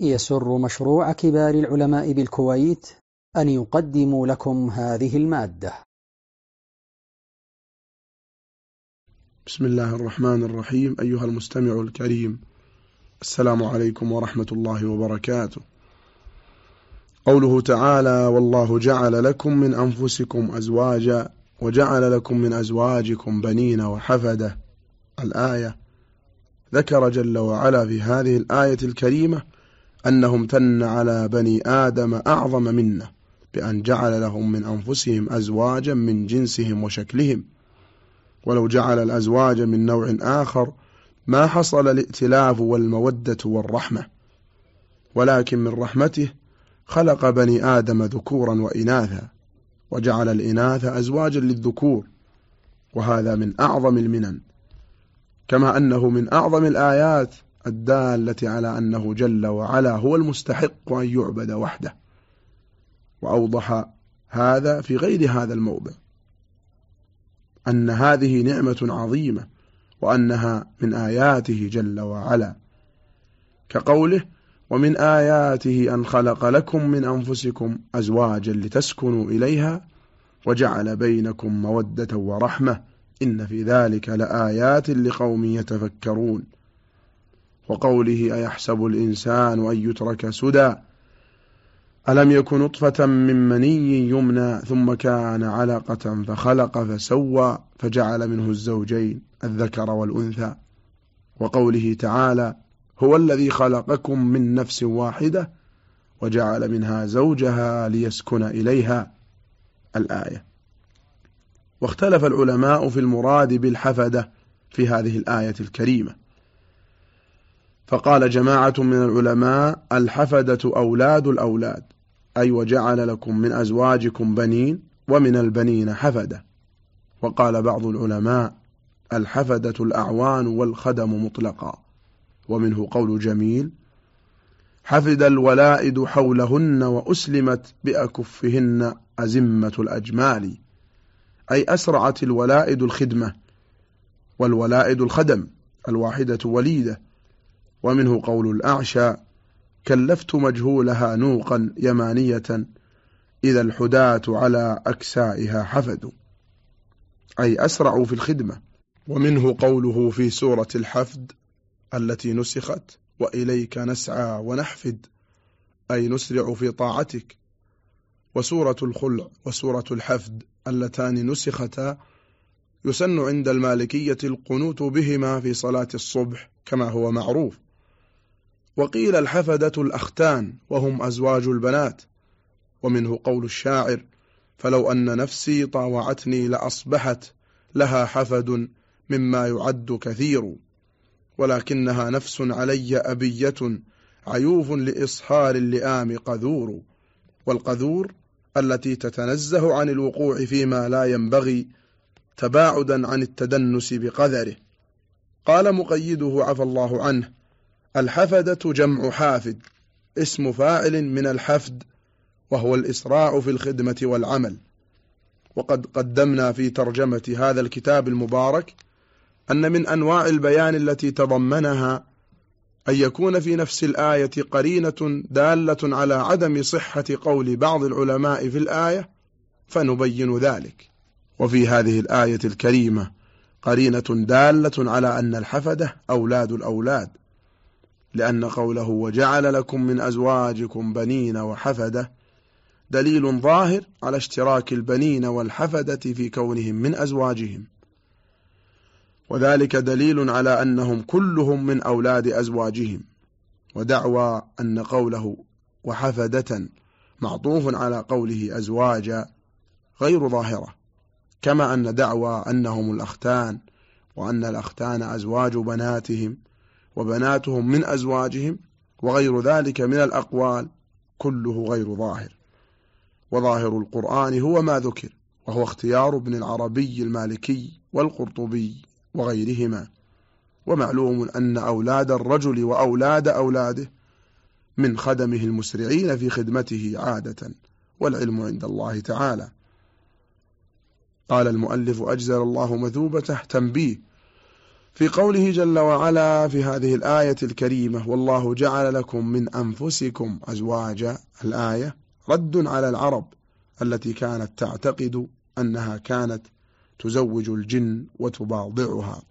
يسر مشروع كبار العلماء بالكويت أن يقدم لكم هذه المادة. بسم الله الرحمن الرحيم. أيها المستمع الكريم السلام عليكم ورحمة الله وبركاته. قوله تعالى والله جعل لكم من أنفسكم أزواجا وجعل لكم من أزواجكم بنين وحفدة. الآية ذكر جل وعلا في هذه الآية الكريمة أنه امتن على بني آدم أعظم منه بأن جعل لهم من أنفسهم أزواجا من جنسهم وشكلهم. ولو جعل الأزواج من نوع آخر ما حصل الائتلاف والمودة والرحمة. ولكن من رحمته خلق بني آدم ذكورا وإناثا وجعل الإناث أزواجا للذكور وهذا من أعظم المنن. كما أنه من أعظم الآيات الدالة على أنه جل وعلا هو المستحق أن يعبد وحده. وأوضح هذا في غير هذا الموضع. أن هذه نعمة عظيمة وأنها من آياته جل وعلا. كقوله ومن آياته أن خلق لكم من أنفسكم أزواجا لتسكنوا إليها وجعل بينكم مودة ورحمة إن في ذلك لآيات لقوم يتفكرون. وقوله أيحسب الإنسان أن يترك سدى؟ ألم يكن نطفة من مني يمنى ثم كان علقة فخلق فسوى فجعل منه الزوجين الذكر والأنثى؟ وقوله تعالى هو الذي خلقكم من نفس واحدة وجعل منها زوجها ليسكن إليها. الآية. واختلف العلماء في المراد بالحفدة في هذه الآية الكريمة. فقال جماعة من العلماء الحفدة أولاد الأولاد أي وجعل لكم من أزواجكم بنين ومن البنين حفدة. وقال بعض العلماء الحفدة الأعوان والخدم مطلقا. ومنه قول جميل حفد الولائد حولهن وأسلمت بأكفهن أزمة الأجمال أي أسرعت الولائد الخدمة والولائد الخدم الواحدة وليدة ومنه قول الأعشى كلفت مجهولها نوقا يمانية إذا الحداة على أكسائها حفدوا أي أسرعوا في الخدمة. ومنه قوله في سورة الحفد التي نسخت وإليك نسعى ونحفد أي نسرع في طاعتك. وسورة الخلع وسورة الحفد اللتان نسختا يسن عند المالكية القنوت بهما في صلاة الصبح كما هو معروف. وقيل الحفدة الأختان وهم أزواج البنات. ومنه قول الشاعر فلو أن نفسي طاوعتني لأصبحت لها حفد مما يعد كثير. ولكنها نفس علي أبية عيوف لإصهار اللئام قذور. والقذور التي تتنزه عن الوقوع فيما لا ينبغي تباعدا عن التدنس بقذره. قال مقيده عفى الله عنه الحفدة جمع حافد اسم فاعل من الحفد وهو الإسراع في الخدمة والعمل. وقد قدمنا في ترجمة هذا الكتاب المبارك أن من أنواع البيان التي تضمنها أن يكون في نفس الآية قرينة دالة على عدم صحة قول بعض العلماء في الآية فنبين ذلك. وفي هذه الآية الكريمة قرينة دالة على أن الحفدة أولاد الأولاد. لأن قوله وجعل لكم من أزواجكم بنين وحفدة دليل ظاهر على اشتراك البنين والحفدة في كونهم من أزواجهم. وذلك دليل على أنهم كلهم من أولاد أزواجهم. ودعوى أن قوله وحفدة معطوف على قوله أزواجا غير ظاهرة. كما أن دعوى أنهم الأختان وأن الأختان أزواج بناتهم وبناتهم من أزواجهم وغير ذلك من الأقوال كله غير ظاهر. وظاهر القرآن هو ما ذكر وهو اختيار ابن العربي المالكي والقرطبي وغيرهما. ومعلوم أن أولاد الرجل وأولاد أولاده من خدمه المسرعين في خدمته عادة والعلم عند الله تعالى. قال المؤلف أجزل الله مثوبته تنبيه في قوله جل وعلا في هذه الآية الكريمة والله جعل لكم من أنفسكم أزواجا الآية رد على العرب التي كانت تعتقد أنها كانت تزوج الجن وتباضعها.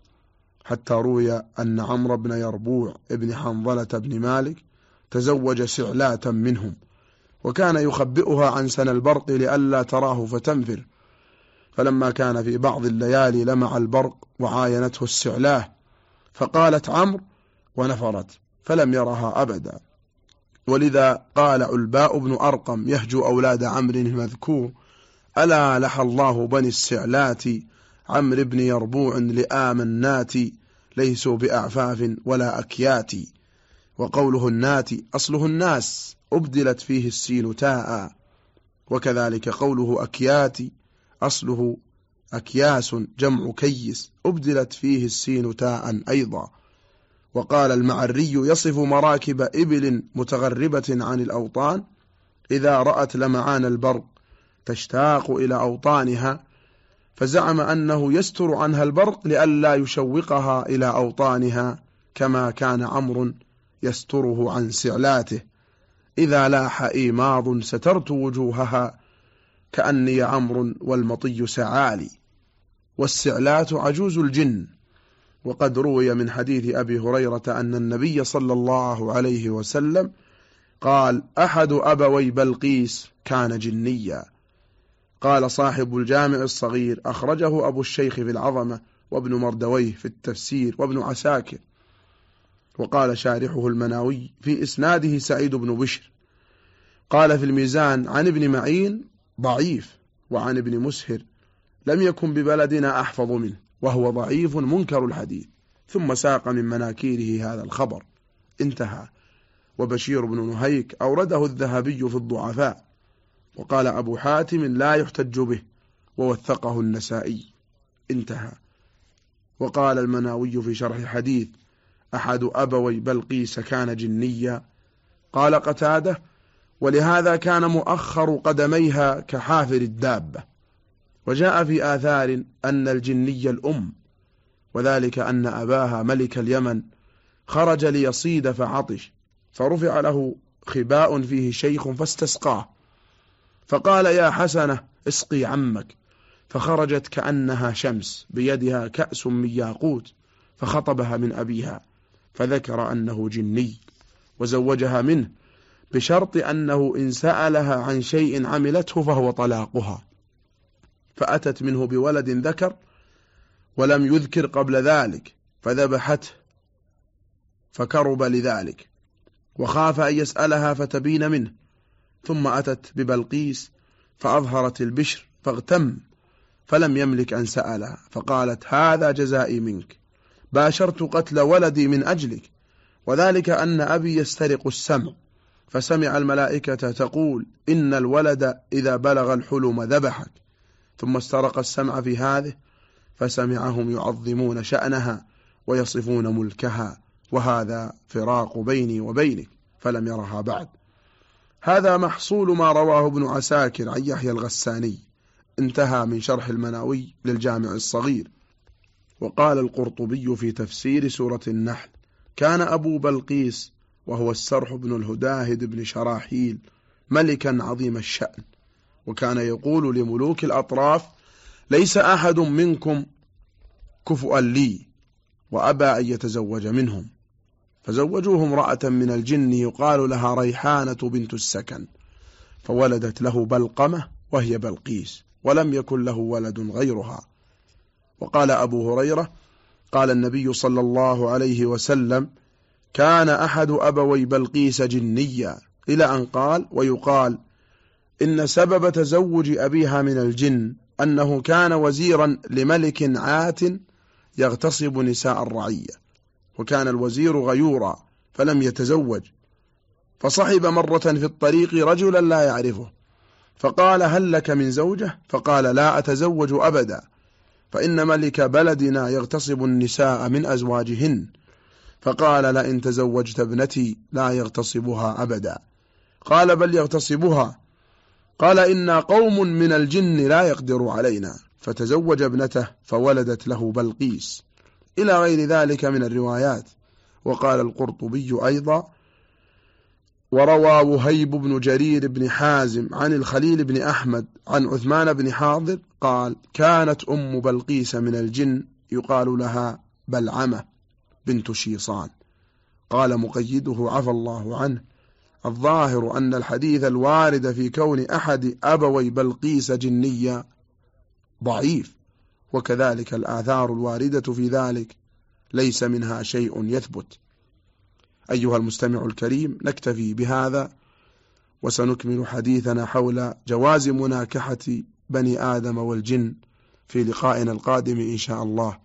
حتى روي أن عمرو بن يربوع ابن حنظلة بن مالك تزوج سعلاة منهم وكان يخبئها عن سن البرق لئلا تراه فتنفر. فلما كان في بعض الليالي لمع البرق وعاينته السعلاه فقالت عمرو ونفرت فلم يرها أبدا. ولذا قال علباء بن أرقم يهجو أولاد عمرو المذكور ألا لح الله بني السعلات عمرو بن يربوع لآم النات ليسوا بأعفاف ولا أكيات وقوله النات أصله الناس أبدلت فيه السين تاء وكذلك قوله أكيات أصله أكياس جمع كيس أبدلت فيه السين تاء أيضا. وقال المعري يصف مراكب إبل متغربة عن الأوطان إذا رأت لمعان البرق تشتاق إلى أوطانها فزعم أنه يستر عنها البرق لئلا يشوقها إلى أوطانها كما كان عمرو يستره عن سعلاته. إذا لاح إيماض سترت وجوهها كأني عمرو والمطي سعالي والسعلات عجوز الجن. وقد روي من حديث أبي هريرة أن النبي صلى الله عليه وسلم قال أحد أبوي بلقيس كان جنيا. قال صاحب الجامع الصغير أخرجه أبو الشيخ في العظمة وابن مردويه في التفسير وابن عساكر. وقال شارحه المناوي في إسناده سعيد بن بشر. قال في الميزان عن ابن معين ضعيف. وعن ابن مسهر لم يكن ببلدنا أحفظ منه وهو ضعيف منكر الحديث. ثم ساق من مناكيره هذا الخبر. انتهى. وبشير بن نهيك أورده الذهبي في الضعفاء. وقال أبو حاتم لا يحتج به ووثقه النسائي. انتهى. وقال المناوي في شرح الحديث أحد أبوي بلقيس كان جنيا؟ قال قتادة ولهذا كان مؤخر قدميها كحافر الدابة. وجاء في آثار أن الجني الأم وذلك أن أباها ملك اليمن خرج ليصيد فعطش فرفع له خباء فيه شيخ فاستسقاه. فقال يا حسنة اسقي عمك. فخرجت كأنها شمس بيدها كأس من ياقوت فخطبها من أبيها فذكر أنه جني وزوجها منه بشرط أنه إن سألها عن شيء عملته فهو طلاقها. فأتت منه بولد ذكر ولم يذكر قبل ذلك فذبحته فكرب لذلك وخاف أن يسألها فتبين منه. ثم أتت ببلقيس فأظهرت البشر فاغتم فلم يملك أن سألها فقالت هذا جزائي منك. باشرت قتل ولدي من أجلك وذلك أن أبي يسترق السمع. فسمع الملائكة تقول إن الولد إذا بلغ الحلم ذبحك ثم استرق السمع في هذه فسمعهم يعظمون شأنها ويصفون ملكها وهذا فراق بيني وبينك فلم يرها بعد. هذا محصول ما رواه ابن عساكر عن يحيى الغساني. انتهى من شرح المناوي للجامع الصغير. وقال القرطبي في تفسير سورة النحل كان أبو بلقيس وهو السرح بن الهداهد بن شراحيل ملكا عظيم الشأن. وكان يقول لملوك الأطراف ليس أحد منكم كفؤا لي وأبى أن يتزوج منهم. فزوجوه امرأة من الجن يقال لها ريحانة بنت السكن. فولدت له بلقمة وهي بلقيس ولم يكن له ولد غيرها. وقال أبو هريرة قال النبي صلى الله عليه وسلم كان أحد أبوي بلقيس جنيا. إلى أن قال ويقال إن سبب تزوج أبيها من الجن أنه كان وزيرا لملك عات يغتصب نساء الرعية وكان الوزير غيورا فلم يتزوج. فصحب مرة في الطريق رجلا لا يعرفه فقال هل لك من زوجة؟ فقال لا أتزوج أبدا فإن ملك بلدنا يغتصب النساء من أزواجهن. فقال لئن تزوجت ابنتي لا يغتصبها أبدا. قال بل يغتصبها. قال إنا قوم من الجن لا يقدر علينا. فتزوج ابنته فولدت له بلقيس. إلى غير ذلك من الروايات. وقال القرطبي أيضا وروى وهيب بن جرير بن حازم عن الخليل بن أحمد عن عثمان بن حاضر قال كانت أم بلقيس من الجن يقال لها بلعمة. بنت شيصان. قال مقيده عفى الله عنه الظاهر أن الحديث الوارد في كون أحد أبوي بلقيس جنيا ضعيف وكذلك الآثار الواردة في ذلك ليس منها شيء يثبت. أيها المستمع الكريم نكتفي بهذا وسنكمل حديثنا حول جواز مناكحة بني آدم والجن في لقائنا القادم إن شاء الله.